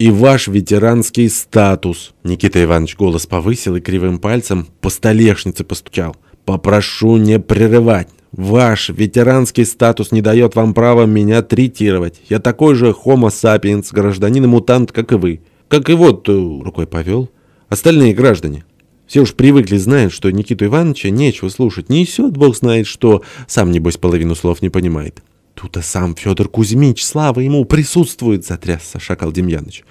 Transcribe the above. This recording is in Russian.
и ваш ветеранский статус». Никита Иванович голос повысил и кривым пальцем по столешнице постучал. «Попрошу не прерывать. Ваш ветеранский статус не дает вам права меня третировать. Я такой же homo sapiens, гражданин и мутант, как и вы. Как и вот, э, рукой повел, остальные граждане. Все уж привыкли, знают, что Никиту Ивановича нечего слушать. Несет, бог знает что, сам, небось, половину слов не понимает. Тут-то сам Федор Кузьмич, слава ему, присутствует, затрясся Шакал Демьяныч.